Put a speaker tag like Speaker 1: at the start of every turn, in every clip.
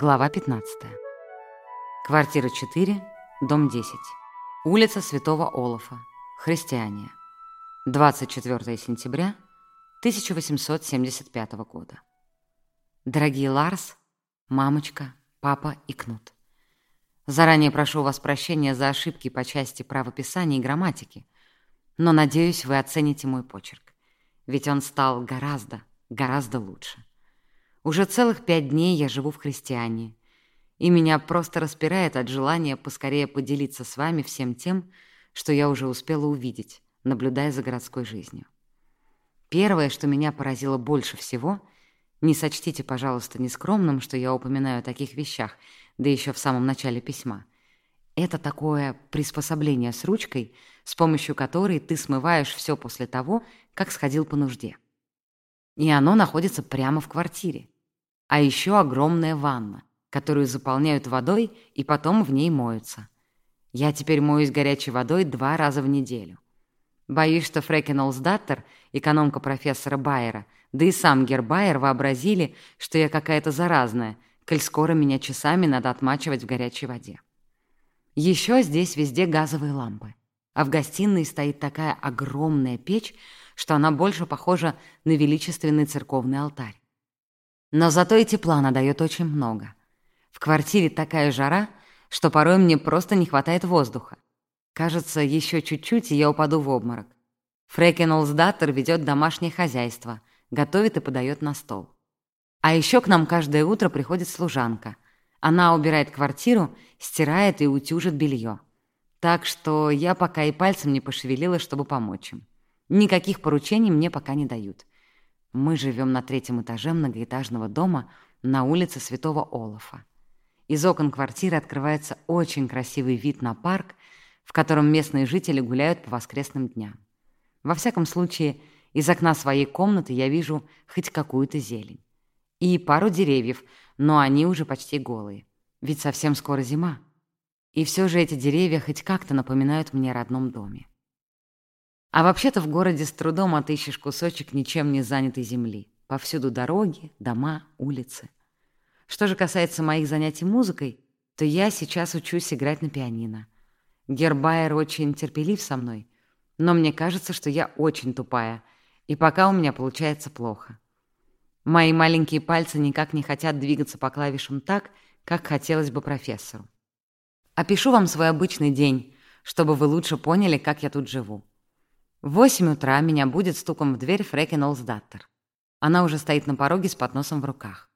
Speaker 1: Глава 15. Квартира 4, дом 10. Улица Святого Олафа. Христиане. 24 сентября 1875 года. Дорогие Ларс, мамочка, папа и Кнут. Заранее прошу вас прощения за ошибки по части правописания и грамматики, но, надеюсь, вы оцените мой почерк, ведь он стал гораздо, гораздо лучше. Уже целых пять дней я живу в христиане, и меня просто распирает от желания поскорее поделиться с вами всем тем, что я уже успела увидеть, наблюдая за городской жизнью. Первое, что меня поразило больше всего, не сочтите, пожалуйста, нескромным, что я упоминаю о таких вещах, да еще в самом начале письма, это такое приспособление с ручкой, с помощью которой ты смываешь все после того, как сходил по нужде. И оно находится прямо в квартире. А еще огромная ванна, которую заполняют водой и потом в ней моются. Я теперь моюсь горячей водой два раза в неделю. Боюсь, что Фрекен Олсдаттер, экономка профессора Байера, да и сам Гербайер вообразили, что я какая-то заразная, коль скоро меня часами надо отмачивать в горячей воде. Еще здесь везде газовые лампы, а в гостиной стоит такая огромная печь, что она больше похожа на величественный церковный алтарь. Но зато и тепла она дает очень много. В квартире такая жара, что порой мне просто не хватает воздуха. Кажется, еще чуть-чуть, и я упаду в обморок. Фрейкен Олсдаттер ведет домашнее хозяйство, готовит и подает на стол. А еще к нам каждое утро приходит служанка. Она убирает квартиру, стирает и утюжит белье. Так что я пока и пальцем не пошевелила, чтобы помочь им. Никаких поручений мне пока не дают. Мы живем на третьем этаже многоэтажного дома на улице Святого Олафа. Из окон квартиры открывается очень красивый вид на парк, в котором местные жители гуляют по воскресным дням. Во всяком случае, из окна своей комнаты я вижу хоть какую-то зелень. И пару деревьев, но они уже почти голые. Ведь совсем скоро зима. И все же эти деревья хоть как-то напоминают мне родном доме. А вообще-то в городе с трудом отыщешь кусочек ничем не занятой земли. Повсюду дороги, дома, улицы. Что же касается моих занятий музыкой, то я сейчас учусь играть на пианино. Гербайер очень терпелив со мной, но мне кажется, что я очень тупая, и пока у меня получается плохо. Мои маленькие пальцы никак не хотят двигаться по клавишам так, как хотелось бы профессору. Опишу вам свой обычный день, чтобы вы лучше поняли, как я тут живу. В восемь утра меня будет стуком в дверь Фрекен Олсдаттер. Она уже стоит на пороге с подносом в руках.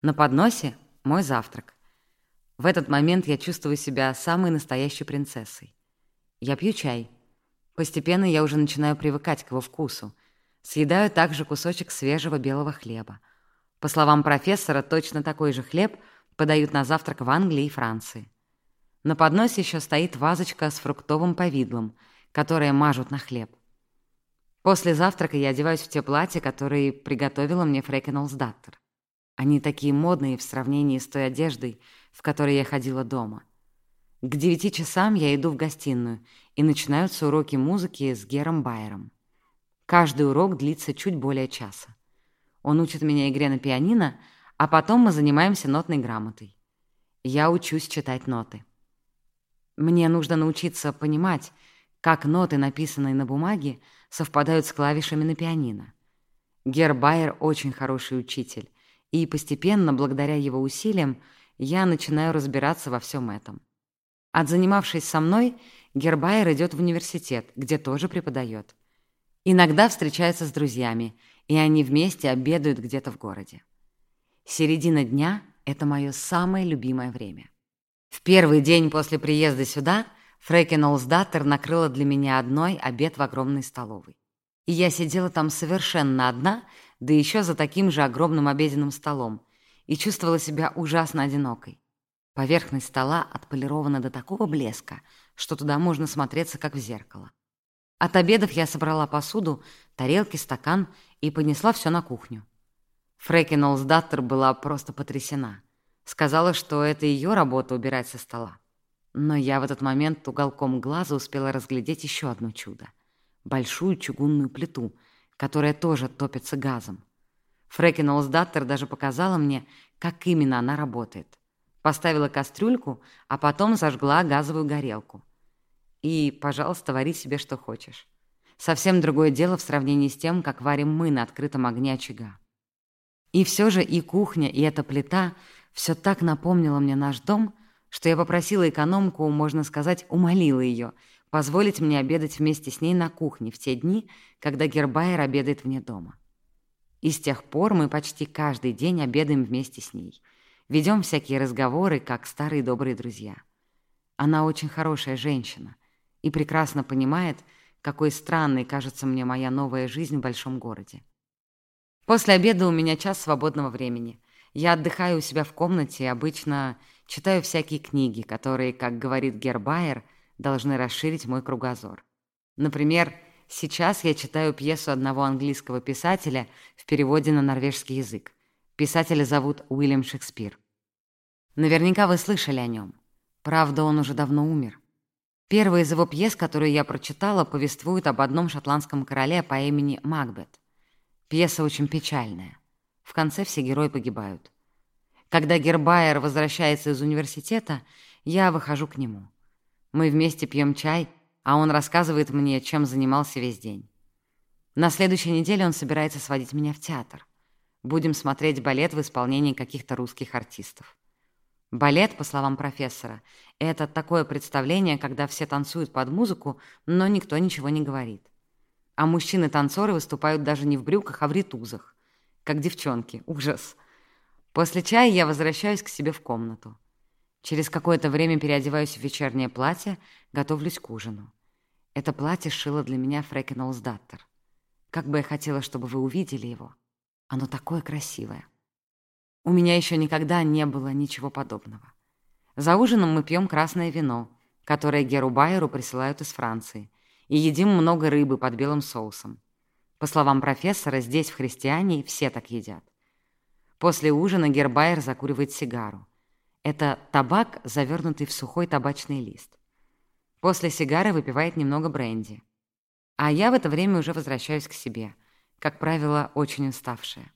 Speaker 1: На подносе мой завтрак. В этот момент я чувствую себя самой настоящей принцессой. Я пью чай. Постепенно я уже начинаю привыкать к его вкусу. Съедаю также кусочек свежего белого хлеба. По словам профессора, точно такой же хлеб подают на завтрак в Англии и Франции. На подносе еще стоит вазочка с фруктовым повидлом, которое мажут на хлеб. После завтрака я одеваюсь в те платья, которые приготовила мне Фрекен Олсдаттер. Они такие модные в сравнении с той одеждой, в которой я ходила дома. К девяти часам я иду в гостиную, и начинаются уроки музыки с Гером Байером. Каждый урок длится чуть более часа. Он учит меня игре на пианино, а потом мы занимаемся нотной грамотой. Я учусь читать ноты. Мне нужно научиться понимать, как ноты, написанные на бумаге, совпадают с клавишами на пианино. Гер Байер очень хороший учитель, и постепенно, благодаря его усилиям, я начинаю разбираться во всем этом. Отзанимавшись со мной, Гербайер идет в университет, где тоже преподает. Иногда встречается с друзьями, и они вместе обедают где-то в городе. Середина дня — это мое самое любимое время. В первый день после приезда сюда — Фрейкен Олсдаттер накрыла для меня одной обед в огромной столовой. И я сидела там совершенно одна, да еще за таким же огромным обеденным столом, и чувствовала себя ужасно одинокой. Поверхность стола отполирована до такого блеска, что туда можно смотреться, как в зеркало. От обедов я собрала посуду, тарелки, стакан и понесла все на кухню. Олсдаттер была просто потрясена. Сказала, что это ее работа убирать со стола. Но я в этот момент уголком глаза успела разглядеть еще одно чудо — большую чугунную плиту, которая тоже топится газом. Фрекин Олсдаттер даже показала мне, как именно она работает. Поставила кастрюльку, а потом зажгла газовую горелку. И, пожалуйста, вари себе что хочешь. Совсем другое дело в сравнении с тем, как варим мы на открытом огне очага. И все же и кухня, и эта плита все так напомнило мне наш дом, что я попросила экономку, можно сказать, умолила ее позволить мне обедать вместе с ней на кухне в те дни, когда Гербайер обедает вне дома. И с тех пор мы почти каждый день обедаем вместе с ней — Ведем всякие разговоры, как старые добрые друзья. Она очень хорошая женщина и прекрасно понимает, какой странной кажется мне моя новая жизнь в большом городе. После обеда у меня час свободного времени. Я отдыхаю у себя в комнате и обычно читаю всякие книги, которые, как говорит Гербайер, должны расширить мой кругозор. Например, сейчас я читаю пьесу одного английского писателя в переводе на норвежский язык. Писателя зовут Уильям Шекспир. Наверняка вы слышали о нем. Правда, он уже давно умер. Первая из его пьес, которую я прочитала, повествует об одном шотландском короле по имени Макбет. Пьеса очень печальная. В конце все герои погибают. Когда Гербайер возвращается из университета, я выхожу к нему. Мы вместе пьем чай, а он рассказывает мне, чем занимался весь день. На следующей неделе он собирается сводить меня в театр. Будем смотреть балет в исполнении каких-то русских артистов. Балет, по словам профессора, это такое представление, когда все танцуют под музыку, но никто ничего не говорит. А мужчины-танцоры выступают даже не в брюках, а в ритузах. Как девчонки. Ужас. После чая я возвращаюсь к себе в комнату. Через какое-то время переодеваюсь в вечернее платье, готовлюсь к ужину. Это платье шила для меня Фрекен Олсдаттер. Как бы я хотела, чтобы вы увидели его. Оно такое красивое. У меня еще никогда не было ничего подобного. За ужином мы пьем красное вино, которое Геру Байеру присылают из Франции, и едим много рыбы под белым соусом. По словам профессора, здесь, в христиане, все так едят. После ужина Гербайер закуривает сигару. Это табак, завернутый в сухой табачный лист. После сигары выпивает немного бренди. А я в это время уже возвращаюсь к себе — как правило, очень уставшая.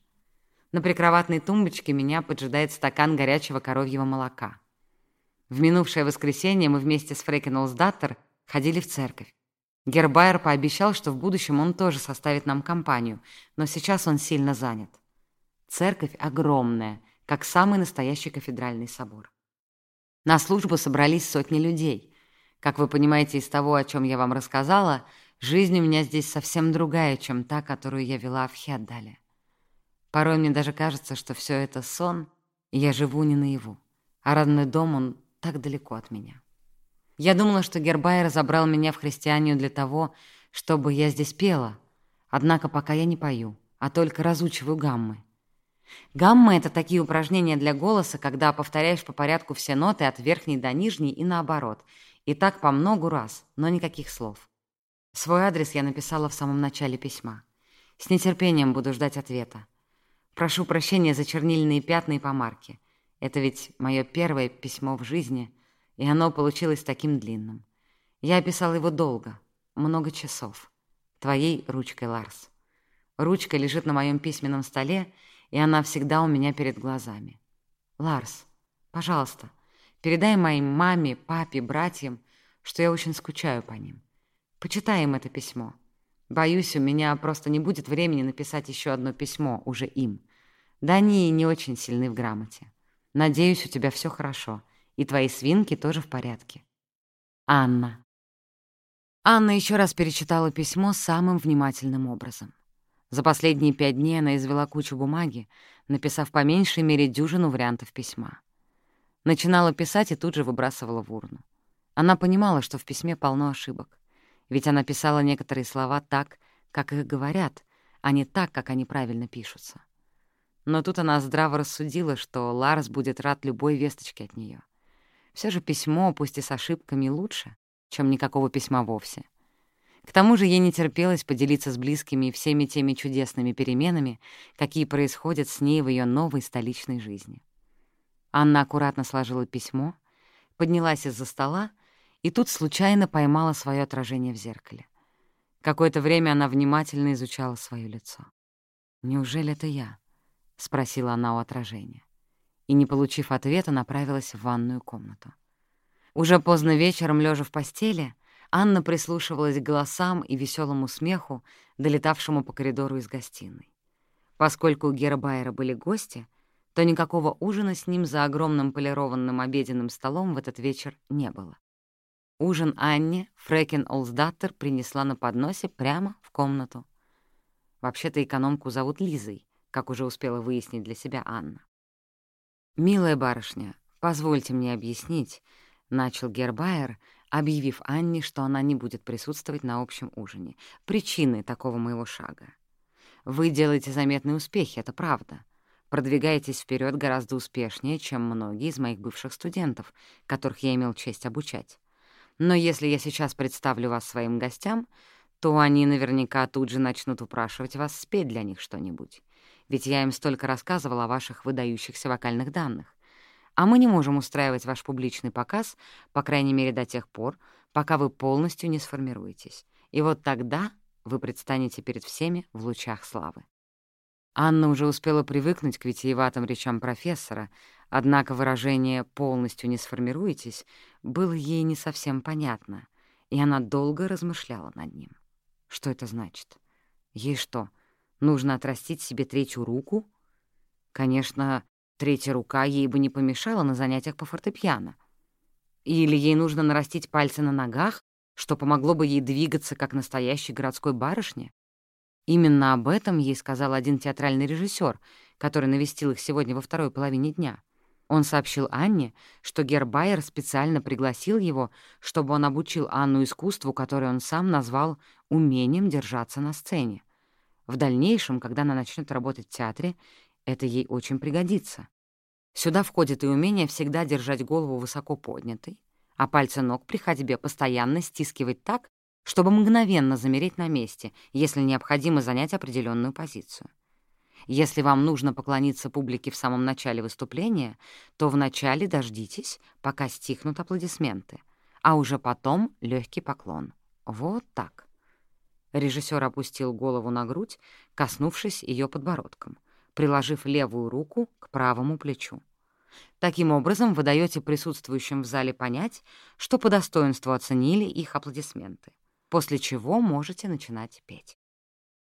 Speaker 1: На прикроватной тумбочке меня поджидает стакан горячего коровьего молока. В минувшее воскресенье мы вместе с Фрейкен Олсдаттер ходили в церковь. Гербайер пообещал, что в будущем он тоже составит нам компанию, но сейчас он сильно занят. Церковь огромная, как самый настоящий кафедральный собор. На службу собрались сотни людей. Как вы понимаете из того, о чем я вам рассказала, Жизнь у меня здесь совсем другая, чем та, которую я вела в Хеддале. Порой мне даже кажется, что все это сон, и я живу не наяву, а родной дом, он так далеко от меня. Я думала, что Гербайер забрал меня в христианию для того, чтобы я здесь пела, однако пока я не пою, а только разучиваю гаммы. Гаммы — это такие упражнения для голоса, когда повторяешь по порядку все ноты от верхней до нижней и наоборот, и так по многу раз, но никаких слов. Свой адрес я написала в самом начале письма. С нетерпением буду ждать ответа. Прошу прощения за чернильные пятна и помарки. Это ведь мое первое письмо в жизни, и оно получилось таким длинным. Я писала его долго, много часов. Твоей ручкой, Ларс. Ручка лежит на моем письменном столе, она всегда у меня перед глазами. Ларс, пожалуйста, передай моим маме, папе, братьям, что я очень скучаю по ним. Почитаем это письмо. Боюсь, у меня просто не будет времени написать еще одно письмо уже им. Да они не очень сильны в грамоте. Надеюсь, у тебя все хорошо, и твои свинки тоже в порядке. Анна. Анна еще раз перечитала письмо самым внимательным образом. За последние пять дней она извела кучу бумаги, написав по меньшей мере дюжину вариантов письма. Начинала писать и тут же выбрасывала в урну. Она понимала, что в письме полно ошибок ведь она писала некоторые слова так, как их говорят, а не так, как они правильно пишутся. Но тут она здраво рассудила, что Ларс будет рад любой весточке от нее. Все же письмо, пусть и с ошибками, лучше, чем никакого письма вовсе. К тому же ей не терпелось поделиться с близкими всеми теми чудесными переменами, какие происходят с ней в ее новой столичной жизни. Анна аккуратно сложила письмо, поднялась из-за стола и тут случайно поймала свое отражение в зеркале. Какое-то время она внимательно изучала свое лицо. «Неужели это я?» — спросила она у отражения. и, не получив ответа, направилась в ванную комнату. Уже поздно вечером, лежа в постели, Анна прислушивалась к голосам и веселому смеху, долетавшему по коридору из гостиной. Поскольку у Гера Байера были гости, то никакого ужина с ним за огромным полированным обеденным столом в этот вечер не было. Ужин Анне Фрекен Олсдаттер принесла на подносе прямо в комнату. Вообще-то экономку зовут Лизой, как уже успела выяснить для себя Анна. «Милая барышня, позвольте мне объяснить», — начал Гербайер, объявив Анне, что она не будет присутствовать на общем ужине, причины такого моего шага. «Вы делаете заметные успехи, это правда. Продвигаетесь вперед гораздо успешнее, чем многие из моих бывших студентов, которых я имел честь обучать. Но если я сейчас представлю вас своим гостям, то они наверняка тут же начнут упрашивать вас спеть для них что-нибудь. Ведь я им столько рассказывал о ваших выдающихся вокальных данных. А мы не можем устраивать ваш публичный показ, по крайней мере до тех пор, пока вы полностью не сформируетесь. И вот тогда вы предстанете перед всеми в лучах славы. Анна уже успела привыкнуть к витиеватым речам профессора, однако выражение «полностью не сформируетесь» было ей не совсем понятно, и она долго размышляла над ним. Что это значит? Ей что, нужно отрастить себе третью руку? Конечно, третья рука ей бы не помешала на занятиях по фортепиано. Или ей нужно нарастить пальцы на ногах, что помогло бы ей двигаться, как настоящей городской барышне? Именно об этом ей сказал один театральный режиссер, который навестил их сегодня во второй половине дня. Он сообщил Анне, что Гербайер специально пригласил его, чтобы он обучил Анну искусству, которое он сам назвал «умением держаться на сцене». В дальнейшем, когда она начнет работать в театре, это ей очень пригодится. Сюда входит и умение всегда держать голову высоко поднятой, а пальцы ног при ходьбе постоянно стискивать так, чтобы мгновенно замереть на месте, если необходимо занять определенную позицию. Если вам нужно поклониться публике в самом начале выступления, то вначале дождитесь, пока стихнут аплодисменты, а уже потом легкий поклон. Вот так. Режиссер опустил голову на грудь, коснувшись ее подбородком, приложив левую руку к правому плечу. Таким образом, вы даете присутствующим в зале понять, что по достоинству оценили их аплодисменты после чего можете начинать петь.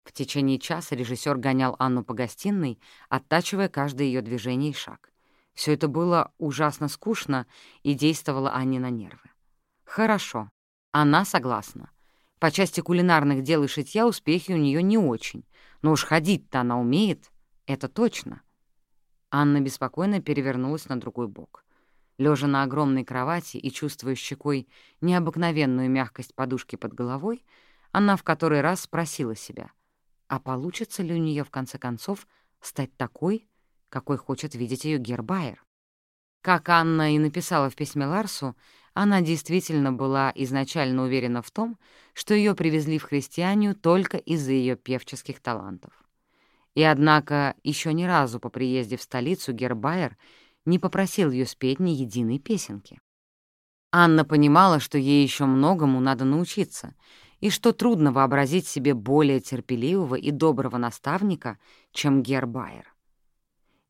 Speaker 1: В течение часа режиссер гонял Анну по гостиной, оттачивая каждое ее движение и шаг. Все это было ужасно скучно и действовало Анне на нервы. Хорошо, она согласна. По части кулинарных дел и шитья успехи у нее не очень, но уж ходить-то она умеет, это точно. Анна беспокойно перевернулась на другой бок. Лежа на огромной кровати и чувствуя щекой необыкновенную мягкость подушки под головой, она в который раз спросила себя, а получится ли у нее в конце концов стать такой, какой хочет видеть ее Гербайер? Как Анна и написала в письме Ларсу, она действительно была изначально уверена в том, что ее привезли в христианию только из-за ее певческих талантов. И однако еще ни разу по приезде в столицу Гербайер не попросил ее спеть ни единой песенки. Анна понимала, что ей еще многому надо научиться, и что трудно вообразить себе более терпеливого и доброго наставника, чем Гербайер.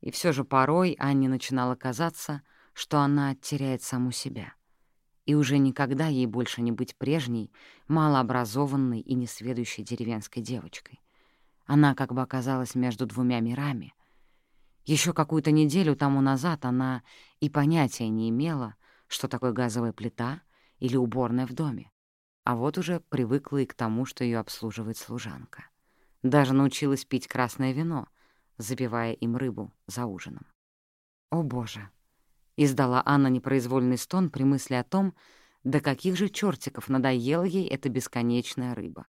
Speaker 1: И все же порой Анне начинало казаться, что она теряет саму себя, и уже никогда ей больше не быть прежней, малообразованной и несведущей деревенской девочкой. Она как бы оказалась между двумя мирами — еще какую-то неделю тому назад она и понятия не имела, что такое газовая плита или уборная в доме. А вот уже привыкла и к тому, что ее обслуживает служанка. Даже научилась пить красное вино, запивая им рыбу за ужином. «О, Боже!» — издала Анна непроизвольный стон при мысли о том, до каких же чертиков надоела ей эта бесконечная рыба.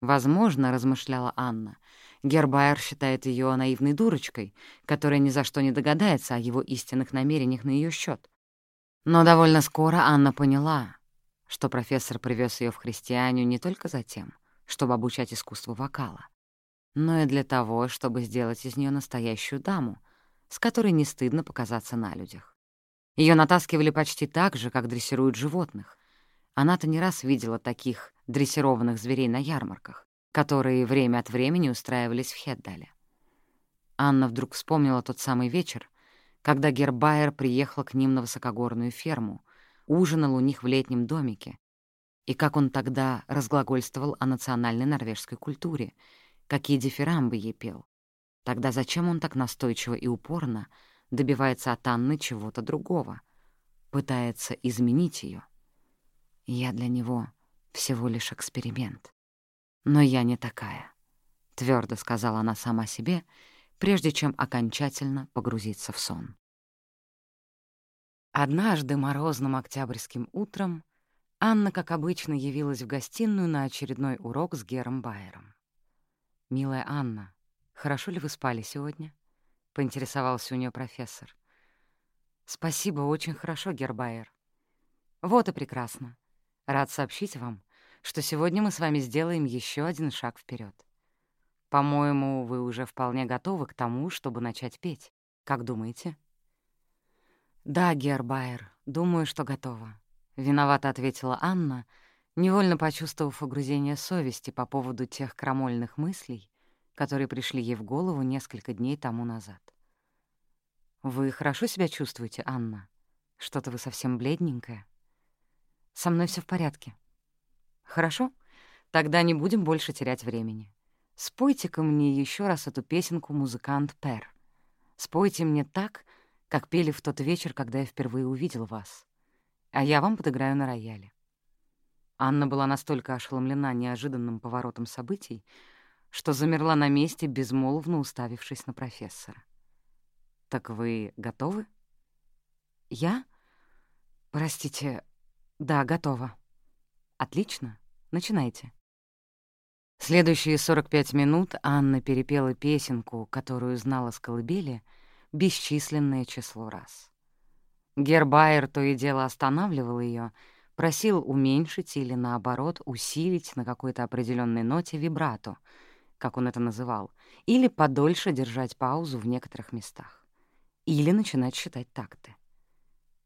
Speaker 1: Возможно, — размышляла Анна, — Гербайер считает ее наивной дурочкой, которая ни за что не догадается о его истинных намерениях на ее счет. Но довольно скоро Анна поняла, что профессор привез ее в христианию не только за тем, чтобы обучать искусству вокала, но и для того, чтобы сделать из нее настоящую даму, с которой не стыдно показаться на людях. Ее натаскивали почти так же, как дрессируют животных. Она-то не раз видела таких дрессированных зверей на ярмарках, которые время от времени устраивались в Хеддале. Анна вдруг вспомнила тот самый вечер, когда Гербайер приехал к ним на высокогорную ферму, ужинал у них в летнем домике, и как он тогда разглагольствовал о национальной норвежской культуре, какие дифирамбы ей пел. Тогда зачем он так настойчиво и упорно добивается от Анны чего-то другого, пытается изменить ее? Я для него всего лишь эксперимент. Но я не такая, — твердо сказала она сама себе, прежде чем окончательно погрузиться в сон. Однажды морозным октябрьским утром Анна, как обычно, явилась в гостиную на очередной урок с Гером Байером. «Милая Анна, хорошо ли вы спали сегодня?» — поинтересовался у нее профессор. «Спасибо, очень хорошо, Гербайер. Вот и прекрасно. Рад сообщить вам, что сегодня мы с вами сделаем еще один шаг вперед. По-моему, вы уже вполне готовы к тому, чтобы начать петь. Как думаете?» «Да, Гербайер, думаю, что готова», — виновато ответила Анна, невольно почувствовав угрызение совести по поводу тех крамольных мыслей, которые пришли ей в голову несколько дней тому назад. «Вы хорошо себя чувствуете, Анна? Что-то вы совсем бледненькая?» «Со мной все в порядке». «Хорошо, тогда не будем больше терять времени. Спойте-ка мне еще раз эту песенку «Музыкант Пер». Спойте мне так, как пели в тот вечер, когда я впервые увидел вас. А я вам подыграю на рояле». Анна была настолько ошеломлена неожиданным поворотом событий, что замерла на месте, безмолвно уставившись на профессора. «Так вы готовы?» «Я? Простите, да, готова». «Отлично, начинайте». Следующие 45 минут Анна перепела песенку, которую знала с колыбели — бесчисленное число раз. Гербайер то и дело останавливал ее, просил уменьшить или, наоборот, усилить на какой-то определенной ноте вибрато, как он это называл, или подольше держать паузу в некоторых местах, или начинать считать такты.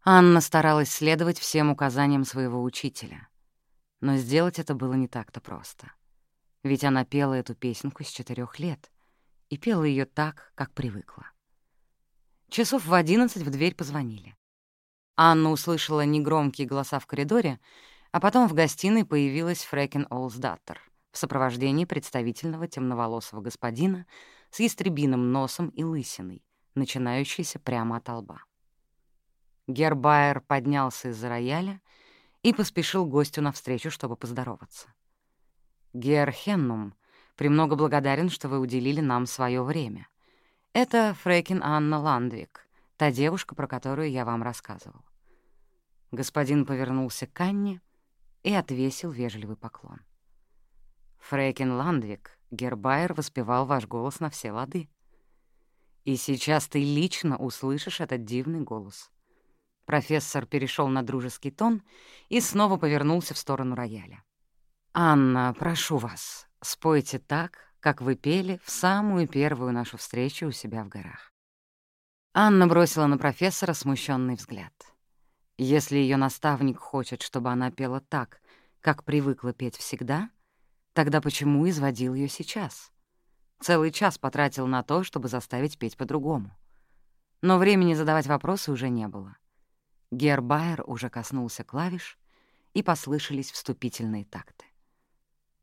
Speaker 1: Анна старалась следовать всем указаниям своего учителя, но сделать это было не так-то просто. Ведь она пела эту песенку с четырех лет и пела ее так, как привыкла. Часов в одиннадцать в дверь позвонили. Анна услышала негромкие голоса в коридоре, а потом в гостиной появилась Фрэкен Олсдаттер в сопровождении представительного темноволосого господина с ястребиным носом и лысиной, начинающейся прямо от лба. Гербайер поднялся из-за рояля и поспешил гостю навстречу, чтобы поздороваться. «Гер Хеннум, премного благодарен, что вы уделили нам свое время. Это Фрекин Анна Ландвик, та девушка, про которую я вам рассказывал. Господин повернулся к Анне и отвесил вежливый поклон. Фрекин Ландвик, Гербайер воспевал ваш голос на все лады. И сейчас ты лично услышишь этот дивный голос. Профессор перешел на дружеский тон и снова повернулся в сторону рояля. «Анна, прошу вас, спойте так, как вы пели в самую первую нашу встречу у себя в горах. Анна бросила на профессора смущенный взгляд. Если ее наставник хочет, чтобы она пела так, как привыкла петь всегда, тогда почему изводил ее сейчас? Целый час потратил на то, чтобы заставить петь по-другому. Но времени задавать вопросы уже не было. Гербайер уже коснулся клавиш, и послышались вступительные такты.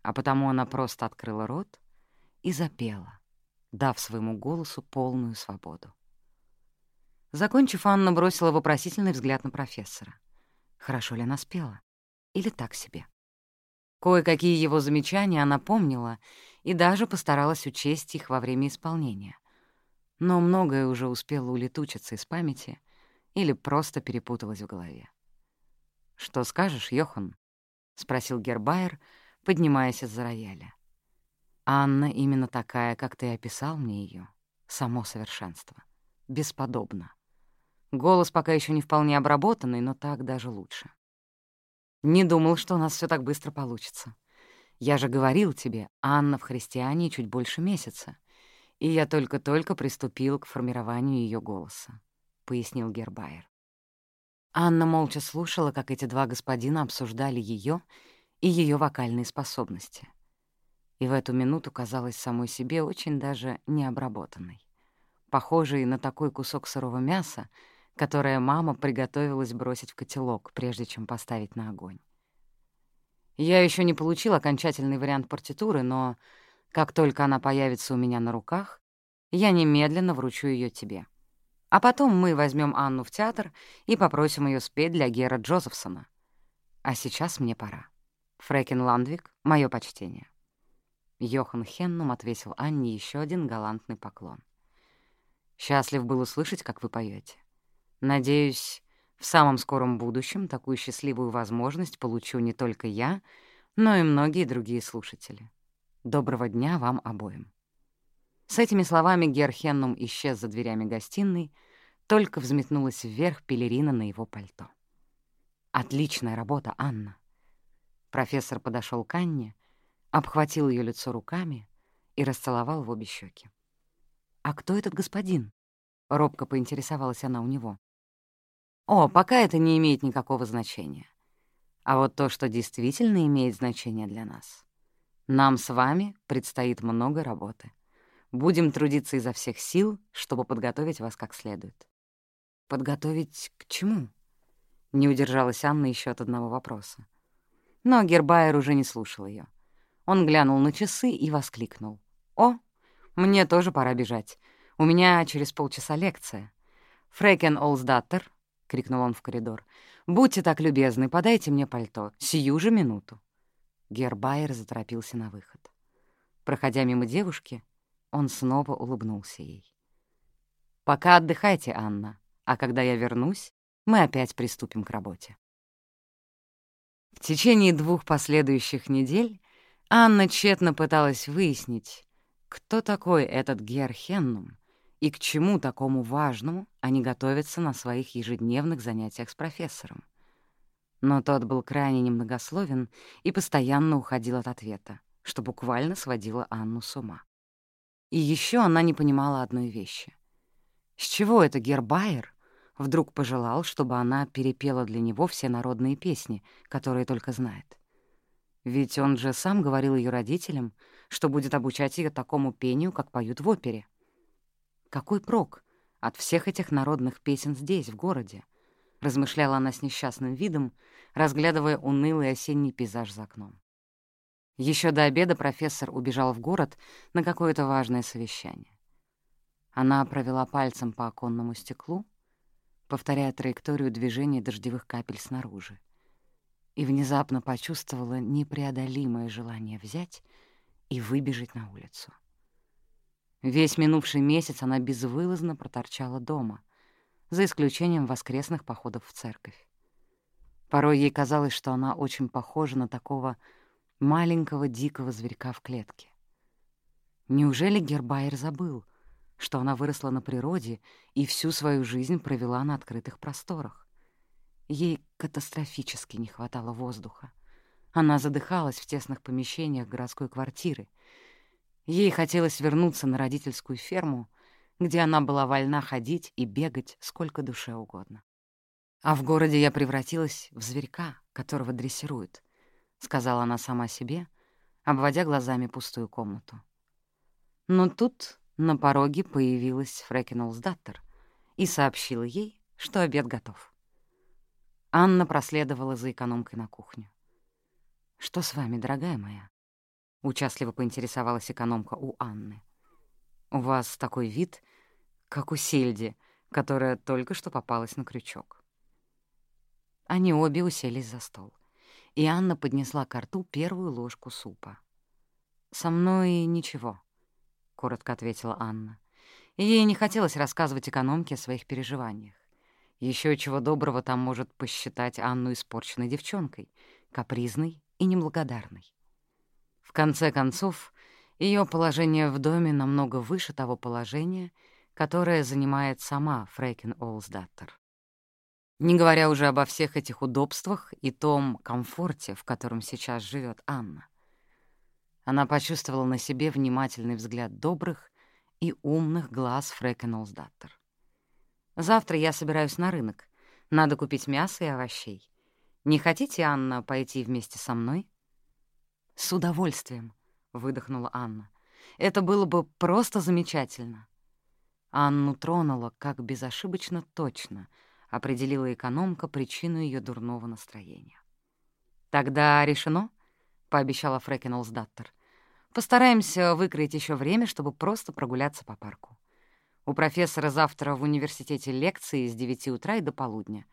Speaker 1: А потому она просто открыла рот и запела, дав своему голосу полную свободу. Закончив, Анна бросила вопросительный взгляд на профессора. Хорошо ли она спела? Или так себе? Кое-какие его замечания она помнила и даже постаралась учесть их во время исполнения. Но многое уже успело улетучиться из памяти или просто перепуталось в голове. «Что скажешь, Йохан?» — спросил Гербайер, поднимаясь из-за рояля. Анна именно такая, как ты описал мне ее, само совершенство. Бесподобно. Голос пока еще не вполне обработанный, но так даже лучше. Не думал, что у нас все так быстро получится. Я же говорил тебе, Анна в христиане чуть больше месяца, и я только-только приступил к формированию ее голоса, — пояснил Гербайер. Анна молча слушала, как эти два господина обсуждали ее и ее вокальные способности — и в эту минуту казалась самой себе очень даже необработанной. похожий на такой кусок сырого мяса, которое мама приготовилась бросить в котелок, прежде чем поставить на огонь. Я еще не получил окончательный вариант партитуры, но как только она появится у меня на руках, я немедленно вручу ее тебе. А потом мы возьмем Анну в театр и попросим ее спеть для Гера Джозефсона. А сейчас мне пора. Фрэкин Ландвик, мое почтение. Йохан Хеннум отвесил Анне еще один галантный поклон. «Счастлив был услышать, как вы поете. Надеюсь, в самом скором будущем такую счастливую возможность получу не только я, но и многие другие слушатели. Доброго дня вам обоим». С этими словами Герхеннум исчез за дверями гостиной, только взметнулась вверх пелерина на его пальто. «Отличная работа, Анна!» Профессор подошел к Анне, обхватил ее лицо руками и расцеловал в обе щеки. «А кто этот господин?» — робко поинтересовалась она у него. «О, пока это не имеет никакого значения. А вот то, что действительно имеет значение для нас. Нам с вами предстоит много работы. Будем трудиться изо всех сил, чтобы подготовить вас как следует». «Подготовить к чему?» — не удержалась Анна еще от одного вопроса. Но Гербайер уже не слушал ее. Он глянул на часы и воскликнул. «О, мне тоже пора бежать. У меня через полчаса лекция. Фрекен Олсдаттер», — крикнул он в коридор, — «будьте так любезны, подайте мне пальто. Сию же минуту». Гербайер заторопился на выход. Проходя мимо девушки, он снова улыбнулся ей. «Пока отдыхайте, Анна, а когда я вернусь, мы опять приступим к работе». В течение двух последующих недель Анна тщетно пыталась выяснить, кто такой этот Герхеннум и к чему такому важному они готовятся на своих ежедневных занятиях с профессором. Но тот был крайне немногословен и постоянно уходил от ответа, что буквально сводило Анну с ума. И еще она не понимала одной вещи. С чего это Гербайер вдруг пожелал, чтобы она перепела для него все народные песни, которые только знает? Ведь он же сам говорил ее родителям, что будет обучать ее такому пению, как поют в опере. Какой прок от всех этих народных песен здесь, в городе? Размышляла она с несчастным видом, разглядывая унылый осенний пейзаж за окном. Еще до обеда профессор убежал в город на какое-то важное совещание. Она провела пальцем по оконному стеклу, повторяя траекторию движения дождевых капель снаружи и внезапно почувствовала непреодолимое желание взять и выбежать на улицу. Весь минувший месяц она безвылазно проторчала дома, за исключением воскресных походов в церковь. Порой ей казалось, что она очень похожа на такого маленького дикого зверька в клетке. Неужели Гербайер забыл, что она выросла на природе и всю свою жизнь провела на открытых просторах? Ей катастрофически не хватало воздуха. Она задыхалась в тесных помещениях городской квартиры. Ей хотелось вернуться на родительскую ферму, где она была вольна ходить и бегать сколько душе угодно. «А в городе я превратилась в зверька, которого дрессируют», — сказала она сама себе, обводя глазами пустую комнату. Но тут на пороге появилась Фрэкин Олсдаттер и сообщила ей, что обед готов. Анна проследовала за экономкой на кухню. «Что с вами, дорогая моя?» — участливо поинтересовалась экономка у Анны. «У вас такой вид, как у сельди, которая только что попалась на крючок». Они обе уселись за стол, и Анна поднесла к рту первую ложку супа. «Со мной ничего», — коротко ответила Анна. ей не хотелось рассказывать экономке о своих переживаниях. Еще чего доброго там может посчитать Анну испорченной девчонкой, капризной и неблагодарной. В конце концов, ее положение в доме намного выше того положения, которое занимает сама Фрейкин Олсдаттер. Не говоря уже обо всех этих удобствах и том комфорте, в котором сейчас живет Анна. Она почувствовала на себе внимательный взгляд добрых и умных глаз Фрейкин Олсдаттер. Завтра я собираюсь на рынок. Надо купить мясо и овощей. Не хотите, Анна, пойти вместе со мной?» «С удовольствием», — выдохнула Анна. «Это было бы просто замечательно». Анну тронуло, как безошибочно точно определила экономка причину ее дурного настроения. «Тогда решено?» — пообещала Фрэкенолсдаттер. «Постараемся выкроить еще время, чтобы просто прогуляться по парку. У профессора завтра в университете лекции с 9 утра и до полудня,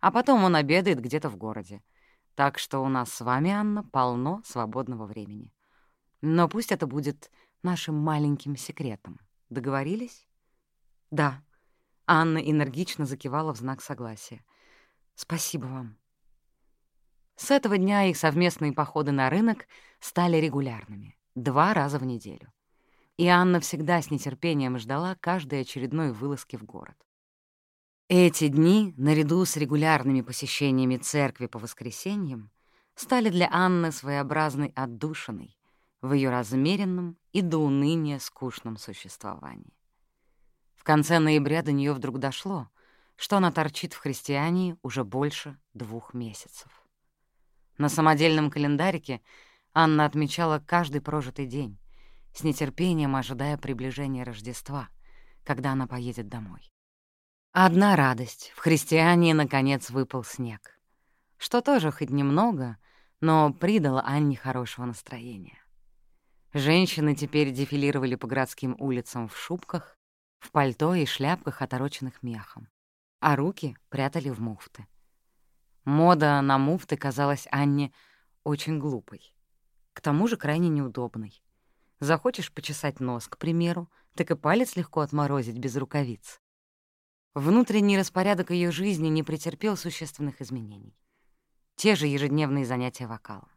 Speaker 1: а потом он обедает где-то в городе. Так что у нас с вами, Анна, полно свободного времени. Но пусть это будет нашим маленьким секретом. Договорились?» «Да». Анна энергично закивала в знак согласия. «Спасибо вам». С этого дня их совместные походы на рынок стали регулярными, два раза в неделю. И Анна всегда с нетерпением ждала каждой очередной вылазки в город. Эти дни, наряду с регулярными посещениями церкви по воскресеньям, стали для Анны своеобразной отдушиной в ее размеренном и до уныния скучном существовании. В конце ноября до нее вдруг дошло, что она торчит в христиане уже больше двух месяцев. На самодельном календарике Анна отмечала каждый прожитый день, с нетерпением ожидая приближения Рождества, когда она поедет домой. Одна радость — в христиане наконец выпал снег, что тоже хоть немного, но придало Анне хорошего настроения. Женщины теперь дефилировали по городским улицам в шубках, в пальто и шляпках, отороченных мехом, а руки прятали в муфты. Мода на муфты казалась Анне очень глупой. К тому же крайне неудобной. Захочешь почесать нос, к примеру, так и палец легко отморозить без рукавиц. Внутренний распорядок ее жизни не претерпел существенных изменений. Те же ежедневные занятия вокалом.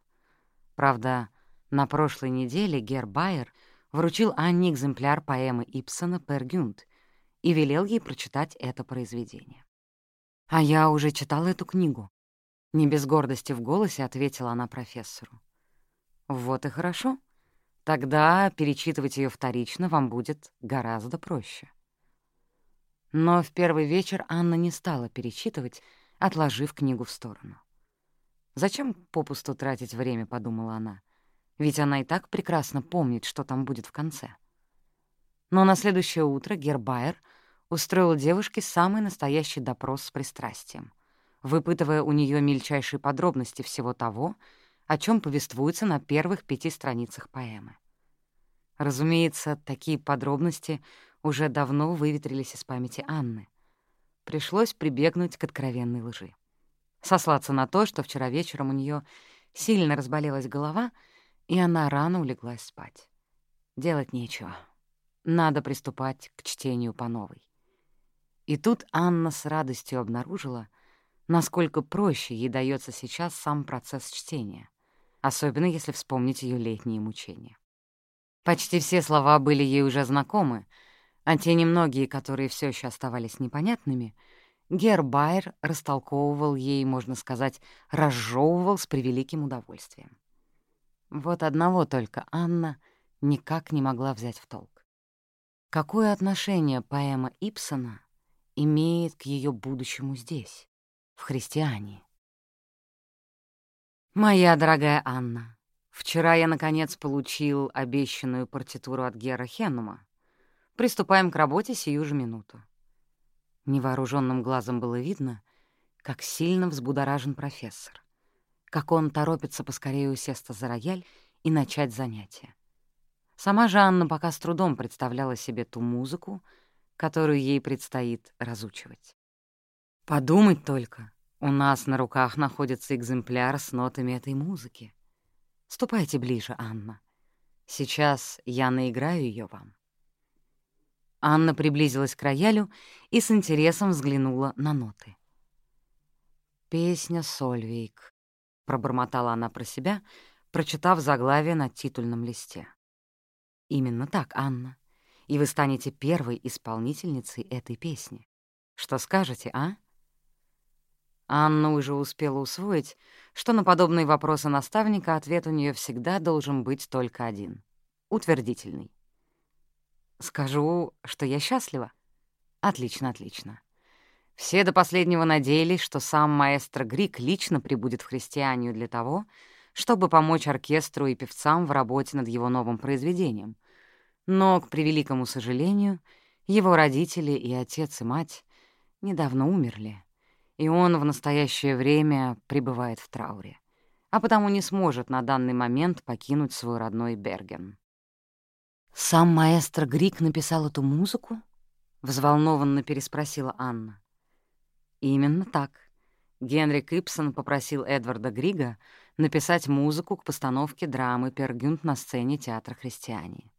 Speaker 1: Правда, на прошлой неделе Гер Байер — вручил Анне экземпляр поэмы Ипсона «Пергюнд» и велел ей прочитать это произведение. «А я уже читала эту книгу», — не без гордости в голосе ответила она профессору. «Вот и хорошо. Тогда перечитывать ее вторично вам будет гораздо проще». Но в первый вечер Анна не стала перечитывать, отложив книгу в сторону. «Зачем попусту тратить время?» — подумала она ведь она и так прекрасно помнит, что там будет в конце. Но на следующее утро Гербайер устроил девушке самый настоящий допрос с пристрастием, выпытывая у нее мельчайшие подробности всего того, о чем повествуется на первых пяти страницах поэмы. Разумеется, такие подробности уже давно выветрились из памяти Анны. Пришлось прибегнуть к откровенной лжи. Сослаться на то, что вчера вечером у нее сильно разболелась голова — и она рано улеглась спать. Делать нечего. Надо приступать к чтению по новой. И тут Анна с радостью обнаружила, насколько проще ей дается сейчас сам процесс чтения, особенно если вспомнить ее летние мучения. Почти все слова были ей уже знакомы, а те немногие, которые все еще оставались непонятными, Гербайр растолковывал ей, можно сказать, разжевывал с превеликим удовольствием. Вот одного только Анна никак не могла взять в толк. Какое отношение поэма Ипсона имеет к ее будущему здесь, в христиане? «Моя дорогая Анна, вчера я, наконец, получил обещанную партитуру от Гера Хеннума. Приступаем к работе сию же минуту». Невооруженным глазом было видно, как сильно взбудоражен профессор как он торопится поскорее усесться за рояль и начать занятие. Сама же Анна пока с трудом представляла себе ту музыку, которую ей предстоит разучивать. Подумать только, у нас на руках находится экземпляр с нотами этой музыки. Ступайте ближе, Анна. Сейчас я наиграю ее вам. Анна приблизилась к роялю и с интересом взглянула на ноты. Песня «Сольвейк», — пробормотала она про себя, прочитав заглавие на титульном листе. «Именно так, Анна. И вы станете первой исполнительницей этой песни. Что скажете, а?» Анна уже успела усвоить, что на подобные вопросы наставника ответ у нее всегда должен быть только один — утвердительный. «Скажу, что я счастлива?» «Отлично, отлично. Все до последнего надеялись, что сам маэстро Грик лично прибудет в христианию для того, чтобы помочь оркестру и певцам в работе над его новым произведением. Но, к превеликому сожалению, Его родители и отец, и мать недавно умерли, и он в настоящее время пребывает в трауре, а потому не сможет на данный момент покинуть свой родной Берген. «Сам маэстро Грик написал эту музыку?» — взволнованно переспросила Анна. «Именно так. Генрик Ипсон попросил Эдварда Грига написать музыку к постановке драмы «Пергюнт» на сцене Театра Христиании.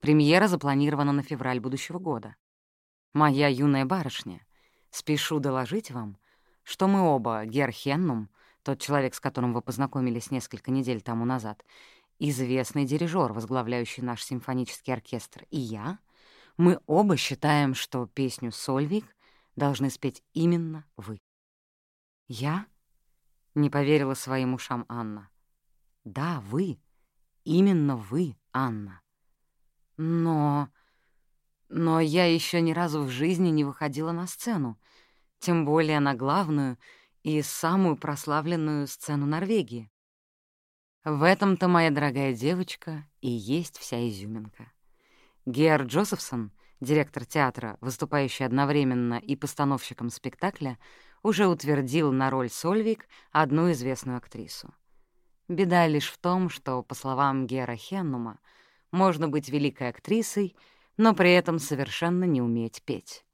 Speaker 1: Премьера запланирована на февраль будущего года. Моя юная барышня, спешу доложить вам, что мы оба, Гер Хеннум, тот человек, с которым вы познакомились несколько недель тому назад, известный дирижер, возглавляющий наш симфонический оркестр, и я, мы оба считаем, что песню «Сольвик» должны спеть именно вы. «Я?» — не поверила своим ушам Анна. «Да, вы. Именно вы, Анна. Но... Но я еще ни разу в жизни не выходила на сцену, тем более на главную и самую прославленную сцену Норвегии. В этом-то, моя дорогая девочка, и есть вся изюминка. Геор Джозефсон, директор театра, выступающий одновременно и постановщиком спектакля, уже утвердил на роль Сольвик одну известную актрису. Беда лишь в том, что, по словам Гера Хеннума, можно быть великой актрисой, но при этом совершенно не уметь петь.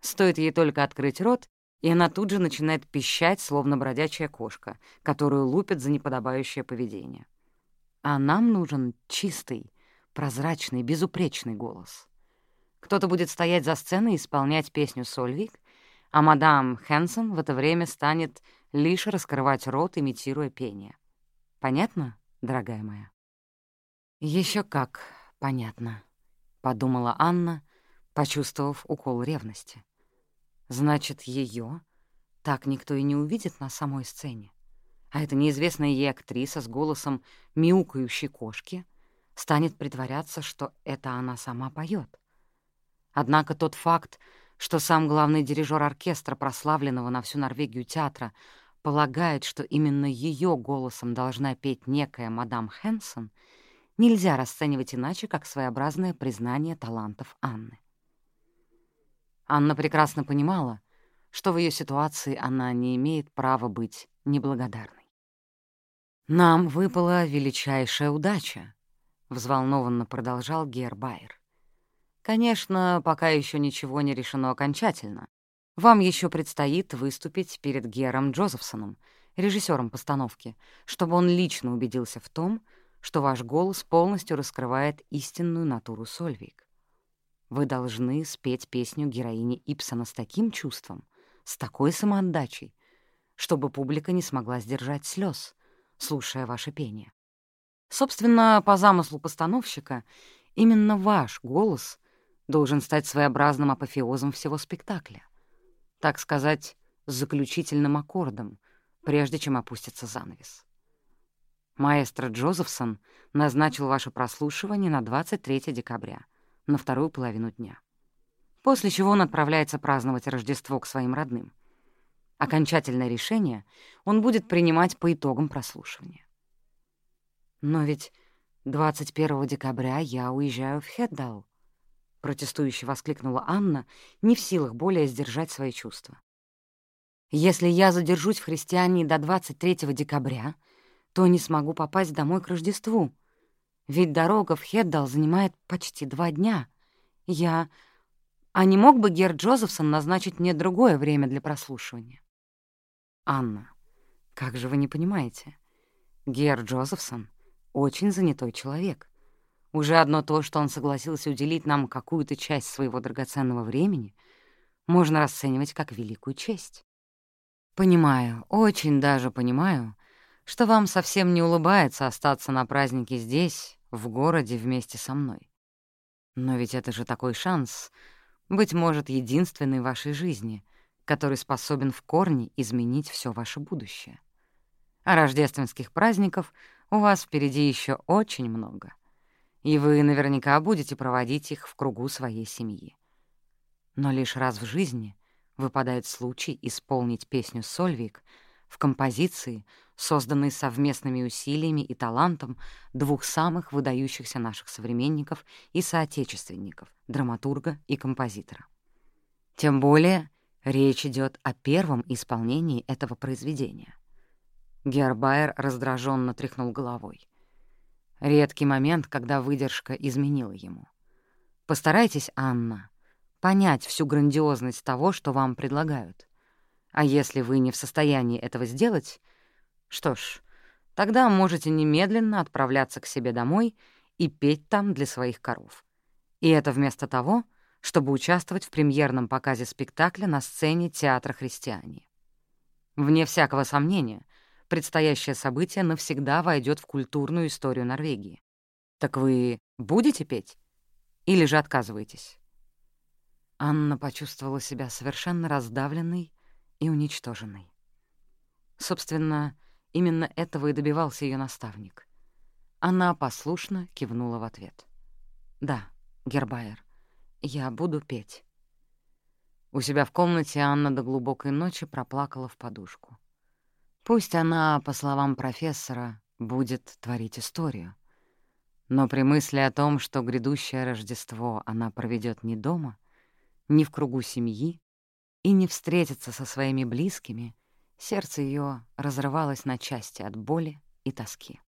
Speaker 1: Стоит ей только открыть рот, и она тут же начинает пищать, словно бродячая кошка, которую лупят за неподобающее поведение. А нам нужен чистый, прозрачный, безупречный голос. Кто-то будет стоять за сценой и исполнять песню «Сольвик», а мадам Хэнсон в это время станет лишь раскрывать рот, имитируя пение. Понятно, дорогая моя? Еще как понятно», — подумала Анна, почувствовав укол ревности. «Значит, ее так никто и не увидит на самой сцене. А эта неизвестная ей актриса с голосом мяукающей кошки станет притворяться, что это она сама поет. Однако тот факт, что сам главный дирижер оркестра, прославленного на всю Норвегию театра, полагает, что именно ее голосом должна петь некая мадам Хэнсон — нельзя расценивать иначе, как своеобразное признание талантов Анны. Анна прекрасно понимала, что в ее ситуации она не имеет права быть неблагодарной. «Нам выпала величайшая удача», — взволнованно продолжал Гербайер. «Конечно, пока еще ничего не решено окончательно. Вам еще предстоит выступить перед Гером Джозефсоном, режиссером постановки, чтобы он лично убедился в том, что ваш голос полностью раскрывает истинную натуру Сольвик. Вы должны спеть песню героини Ипсона с таким чувством, с такой самоотдачей, чтобы публика не смогла сдержать слез, слушая ваше пение. Собственно, по замыслу постановщика, именно ваш голос должен стать своеобразным апофеозом всего спектакля. Так сказать, заключительным аккордом, прежде чем опустится занавес. Маэстро Джозефсон назначил ваше прослушивание на 23 декабря, на вторую половину дня. После чего он отправляется праздновать Рождество к своим родным. Окончательное решение он будет принимать по итогам прослушивания. «Но ведь 21 декабря я уезжаю в Хеддал», — протестующе воскликнула Анна, не в силах более сдержать свои чувства. «Если я задержусь в христиане до 23 декабря, то не смогу попасть домой к Рождеству. Ведь дорога в Хеддал занимает почти два дня. Я... А не мог бы Гер Джозефсон назначить мне другое время для прослушивания? Анна, как же вы не понимаете? Гер Джозефсон — очень занятой человек. Уже одно то, что он согласился уделить нам какую-то часть своего драгоценного времени, можно расценивать как великую честь. Понимаю, очень даже понимаю, что вам совсем не улыбается остаться на празднике здесь, в городе, вместе со мной. Но ведь это же такой шанс, быть может, единственный в вашей жизни, который способен в корне изменить все ваше будущее. А рождественских праздников у вас впереди еще очень много, и вы наверняка будете проводить их в кругу своей семьи. Но лишь раз в жизни выпадает случай исполнить песню «Сольвик» в композиции, созданной совместными усилиями и талантом двух самых выдающихся наших современников и соотечественников — драматурга и композитора. Тем более речь идет о первом исполнении этого произведения. Гербайер раздраженно тряхнул головой. Редкий момент, когда выдержка изменила ему. Постарайтесь, Анна, понять всю грандиозность того, что вам предлагают. А если вы не в состоянии этого сделать, что ж, тогда можете немедленно отправляться к себе домой и петь там для своих коров. И это вместо того, чтобы участвовать в премьерном показе спектакля на сцене Театра Христиане. Вне всякого сомнения, предстоящее событие навсегда войдет в культурную историю Норвегии. Так вы будете петь? Или же отказываетесь? Анна почувствовала себя совершенно раздавленной и уничтоженной. Собственно, именно этого и добивался ее наставник. Она послушно кивнула в ответ. «Да, Гербайер, я буду петь». У себя в комнате Анна до глубокой ночи проплакала в подушку. Пусть она, по словам профессора, будет творить историю. Но при мысли о том, что грядущее Рождество она проведет не дома, не в кругу семьи, и не встретиться со своими близкими, сердце ее разрывалось на части от боли и тоски.